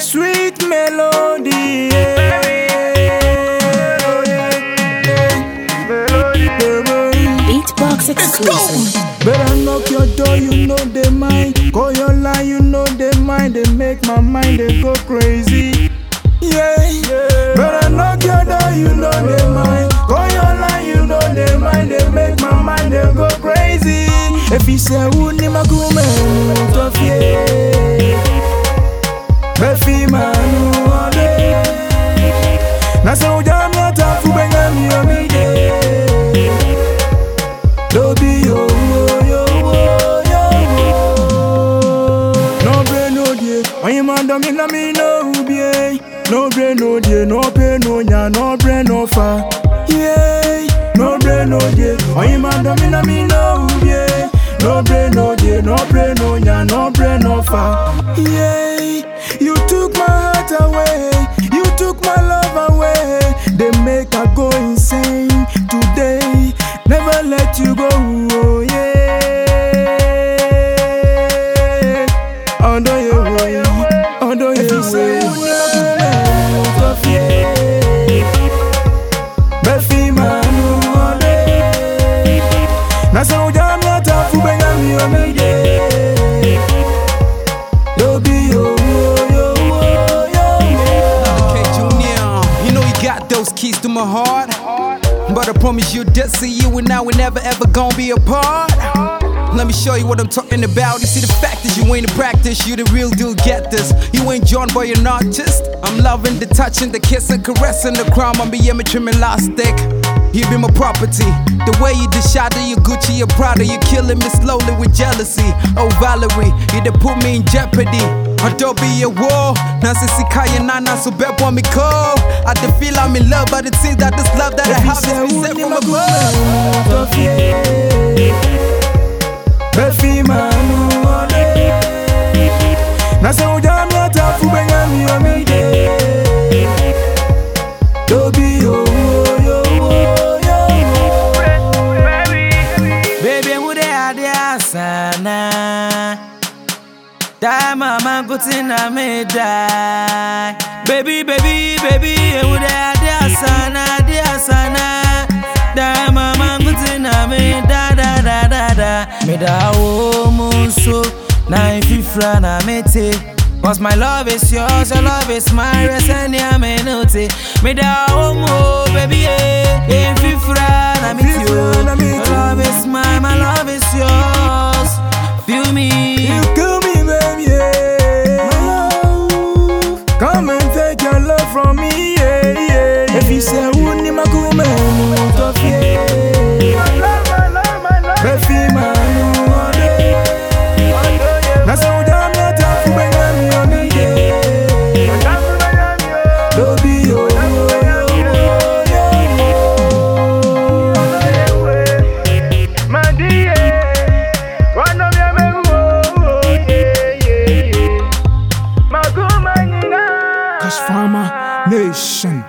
Sweet melody. Beatbox exclusive. Better knock your door, you know they mind. Call your line, you know they mind. They make my mind they go crazy. Yeah. Better knock your door, you know they mind. Call your line, you know they mind. They make my mind they go crazy. If you say who ni magume man do me na me no ubie. No brain no die, no pain no nya, no brain no fa. Yeah, no brain no die, when you man do me na me no ubie. No brain no die, no brain no nya, no brain no fa. Yeah, you took my heart away, you took my love away. They make I go keys to my heart. But I promise you this, see you and I will never ever gonna be apart. Let me show you what I'm talking about. You see, the fact is, you ain't in practice, you the real deal, get this. You ain't John Boy, you're an artist. I'm loving the touching, the kiss kissing, caressing, the crime. I'm be trim elastic. You be my property. The way you shadow, you Gucci, your Prada, you killing me slowly with jealousy. Oh Valerie, you done put me in jeopardy. I don't be a war. Now since Kaya Nana, so bad for me call. I dey feel I'm in love, but it seems that this love that I have is be sent from above. That mama go na me die. Baby, baby, baby, you there, ade asana ade asana. That mama go na me da da da da da. Me da oh, o so na if you na me te. Cause my love is yours, your love is mine, rest and ya me note. Me da o mo, baby, eh, if you. nation.